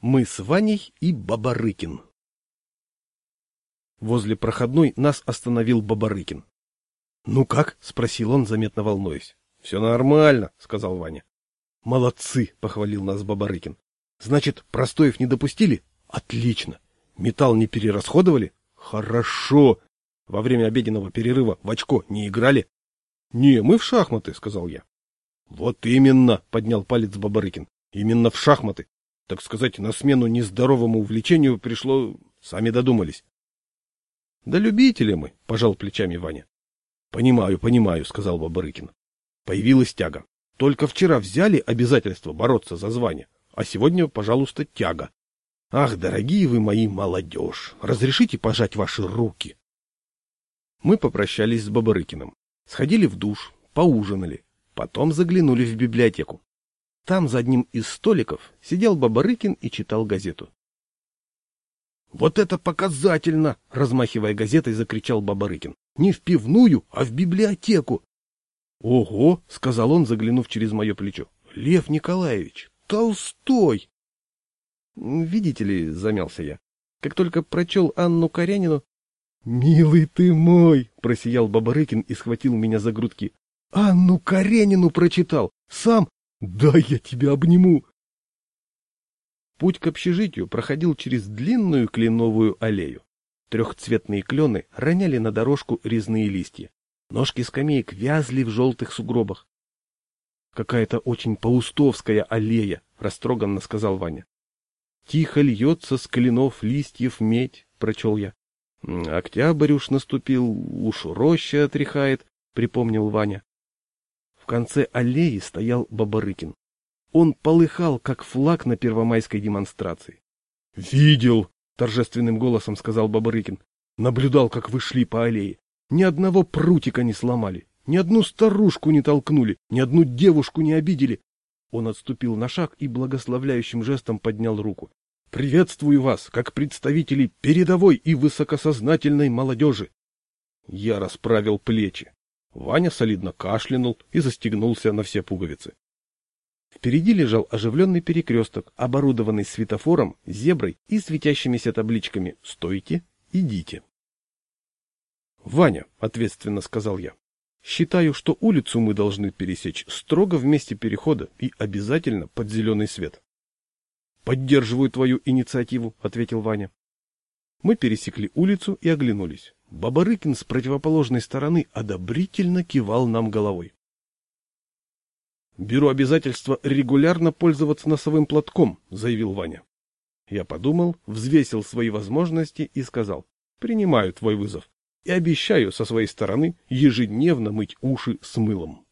Мы с Ваней и Бабарыкин. Возле проходной нас остановил Бабарыкин. — Ну как? — спросил он, заметно волнуясь. — Все нормально, — сказал Ваня. — Молодцы, — похвалил нас Бабарыкин. — Значит, простоев не допустили? Отлично. Металл не перерасходовали? Хорошо. Во время обеденного перерыва в очко не играли? — Не, мы в шахматы, — сказал я. — Вот именно, — поднял палец Бабарыкин. — Именно в шахматы. Так сказать, на смену нездоровому увлечению пришло... Сами додумались. — Да любители мы, — пожал плечами Ваня. — Понимаю, понимаю, — сказал Бабарыкин. Появилась тяга. Только вчера взяли обязательство бороться за звание, а сегодня, пожалуйста, тяга. Ах, дорогие вы мои молодежь, разрешите пожать ваши руки. Мы попрощались с Бабарыкиным, сходили в душ, поужинали, потом заглянули в библиотеку. Там за одним из столиков сидел Бабарыкин и читал газету. — Вот это показательно! — размахивая газетой, закричал Бабарыкин. — Не в пивную, а в библиотеку! — Ого! — сказал он, заглянув через мое плечо. — Лев Николаевич! Толстой! — Видите ли, — замялся я, — как только прочел Анну Каренину... — Милый ты мой! — просиял Бабарыкин и схватил меня за грудки. — Анну Каренину прочитал! Сам Дай я тебя обниму. Путь к общежитию проходил через длинную кленовую аллею. Трехцветные клены роняли на дорожку резные листья. Ножки скамеек вязли в желтых сугробах. — Какая-то очень паустовская аллея, — растроганно сказал Ваня. — Тихо льется с кленов листьев медь, — прочел я. — Октябрь уж наступил, уж роща отряхает, — припомнил Ваня конце аллеи стоял Бабарыкин. Он полыхал, как флаг на первомайской демонстрации. — Видел! — торжественным голосом сказал Бабарыкин. — Наблюдал, как вы шли по аллее. Ни одного прутика не сломали, ни одну старушку не толкнули, ни одну девушку не обидели. Он отступил на шаг и благословляющим жестом поднял руку. — Приветствую вас, как представителей передовой и высокосознательной молодежи! Я расправил плечи. Ваня солидно кашлянул и застегнулся на все пуговицы. Впереди лежал оживленный перекресток, оборудованный светофором, зеброй и светящимися табличками «Стойте! Идите!». «Ваня», — ответственно сказал я, — «считаю, что улицу мы должны пересечь строго в месте перехода и обязательно под зеленый свет». «Поддерживаю твою инициативу», — ответил Ваня. Мы пересекли улицу и оглянулись. Бабарыкин с противоположной стороны одобрительно кивал нам головой. «Беру обязательство регулярно пользоваться носовым платком», — заявил Ваня. Я подумал, взвесил свои возможности и сказал, «Принимаю твой вызов и обещаю со своей стороны ежедневно мыть уши с мылом».